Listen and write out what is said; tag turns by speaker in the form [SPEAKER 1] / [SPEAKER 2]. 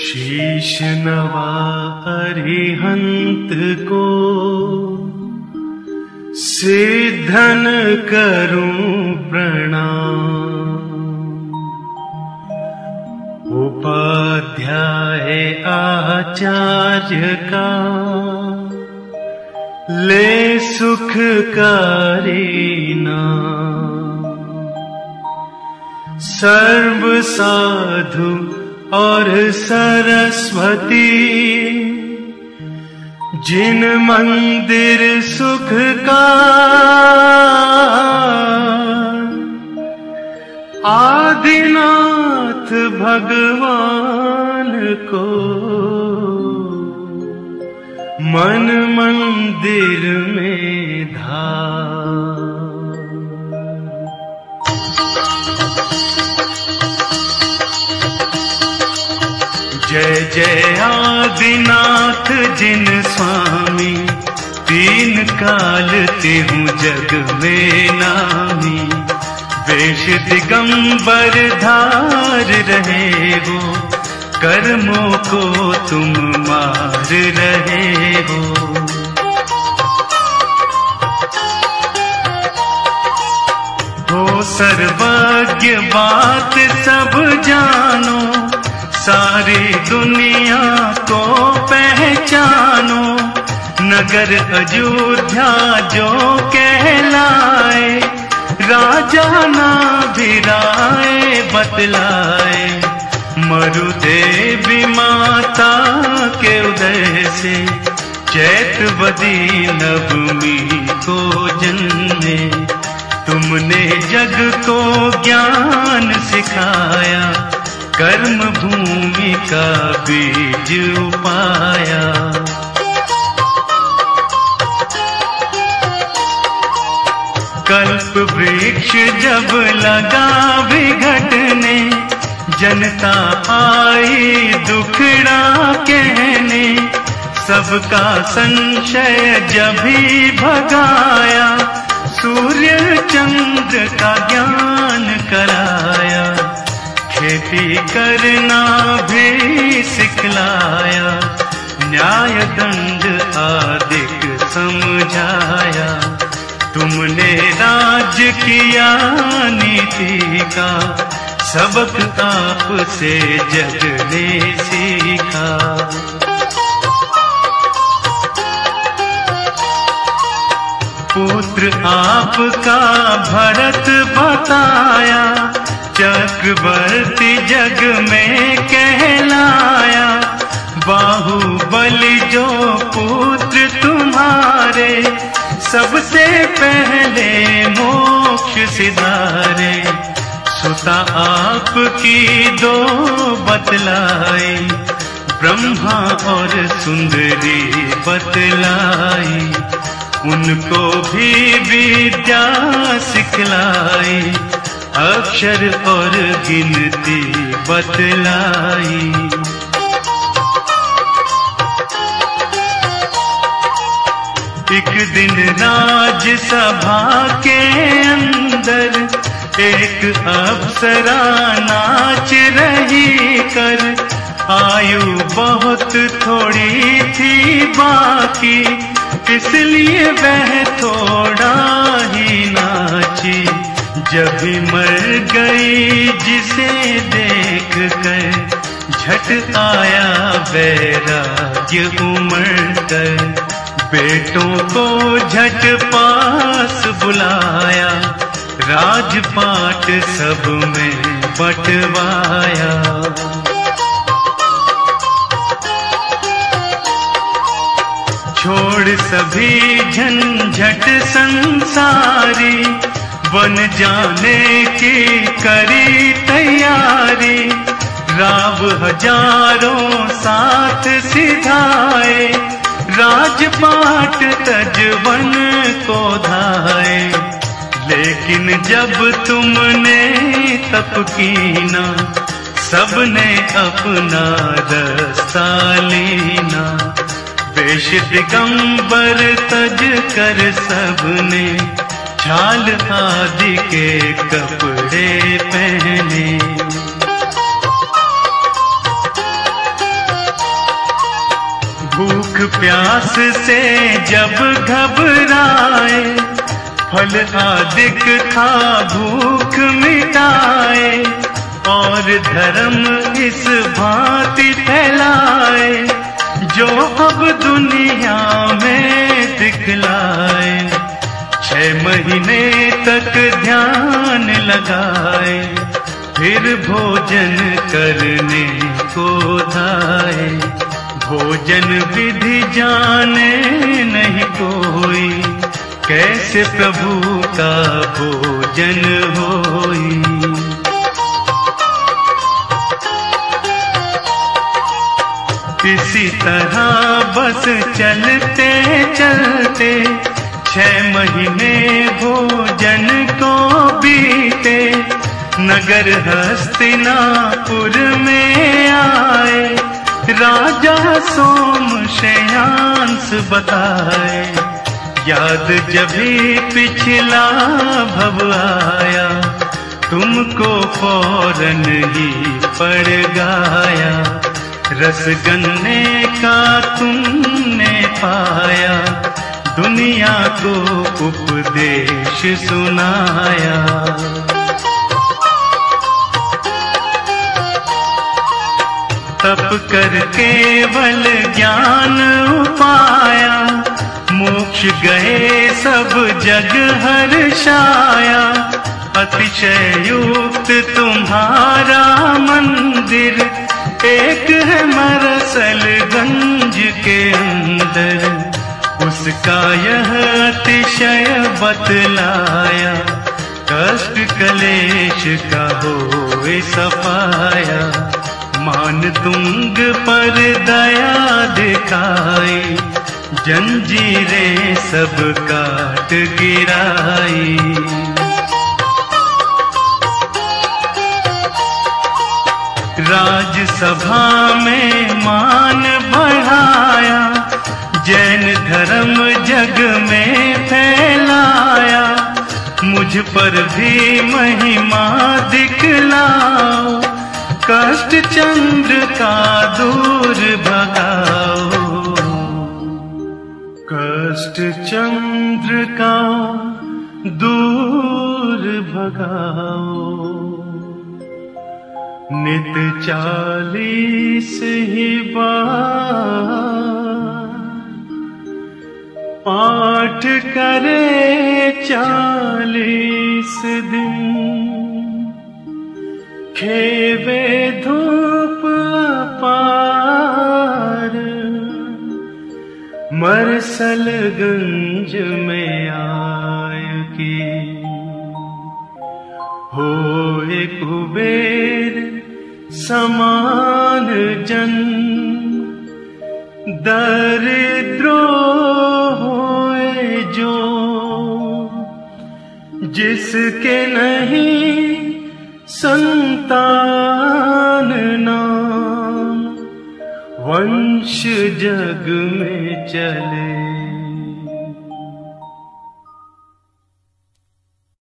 [SPEAKER 1] शीश नवा अरिहंत को सिद्धन करूँ प्रणाम। उपाध्याय आचार्य का ले सुखकारी नाम। सर्व साधु और सरस्वती जिन मंदिर सुख का आदिनाथ भगवान को मन मंदिर में धार जय आदिनाथ जिन स्वामी, तीन काल तेहू जग में नामी। वेश दिगंबर धार रहे हो, कर्मों को तुम मार रहे हो। हो सर्वज्ञ बात सब जानो सारी दुनिया को पहचानो, नगर अयोध्या जो कहलाए, राजा ना भिराए, बतलाए। मरुदेवी माता के उदय से चैतवदी नवमी को जन्मे। तुमने जग को ज्ञान सिखाया कर्म भूमि का बीज उपाया। कल्प वृक्ष जब लगा विघटने, जनता आई दुखड़ा कहने, सबका संशय जब भी भगाया, सूर्य चंद्र का ज्ञान कराया खेती करना भी सिखलाया, न्याय दंड आदिक समझाया। तुमने राज किया नीति का, सबक आप से जग ने सीखा। पुत्र आपका भरत बताया चक्रवर्ती जग में कहलाया। बाहुबली जो पुत्र तुम्हारे, सबसे पहले मोक्ष सिधारे। सुता आपकी दो बतलाई ब्रह्मा और सुंदरी बतलाई उनको भी विद्या सिखलाई। अक्षर और गिनती बतलाई। एक दिन राज सभा के अंदर एक अप्सरा नाच रही कर। आयु बहुत थोड़ी थी बाकी, इसलिए वह थोड़ा ही नाची। जब भी मर गई जिसे देख कर झट आया वैराग्य उमड़ कर। बेटों को झट पास बुलाया राजपाट सब में बटवाया। छोड़ सभी झंझट संसारी बन जाने की करी तैयारी। राव हज़ारों साथ सिधाए, राजपाट तजवन को धाए। लेकिन जब तुमने तप कीना, सबने अपना रास्ता लेना। वेश दिगंबर तज कर सबने छाल आदि के कपड़े पहने। भूख प्यास से जब घबराए, फल आदिक था भूख मिटाए, और धर्म इस भांति फैलाए, जो अब दुनिया में दिखलाए। छह महीने तक ध्यान लगाए, फिर भोजन करने को धाए। भोजन विधि जाने नहीं कोई, कैसे प्रभु का भोजन होई? इसी तरह बस चलते चलते छह महीने भोजन को बीते, नगर हस्तिनापुर में आए, राजा सोम शयांस बताए। याद जभी पिछला भव आया, तुमको फ़ौरन ही पड़ गाया। रस गन्ने का तुमने पाया दुनिया को उपदेश सुनाया। तप कर केवल ज्ञान पाया मोक्ष गए सब जग हर्षाया। अतिशय युक्त तुम्हारा मंदिर, एक है मरसल गंज के अंदर। उसका यह अतिशय बतलाया, कष्ट कलेश का हो सफाया। मान तुंग पर दया दिखाई, जंजीरें सब काट गिराई। राजसभा में मान बढ़ाया, जैन जग में फैलाया, मुझ पर भी महिमा दिखलाओ, कष्ट चंद्र का दूर भगाओ। कष्ट चंद्र का दूर भगाओ। नित चालीस ही बार पाठ करे चालीस दिन। खेवे धूप पार मरसलगंज में आय की। हो एक कुबेर, समान जन। दरिद्रो जिसके नहीं संतान नाम वंश जग में चले।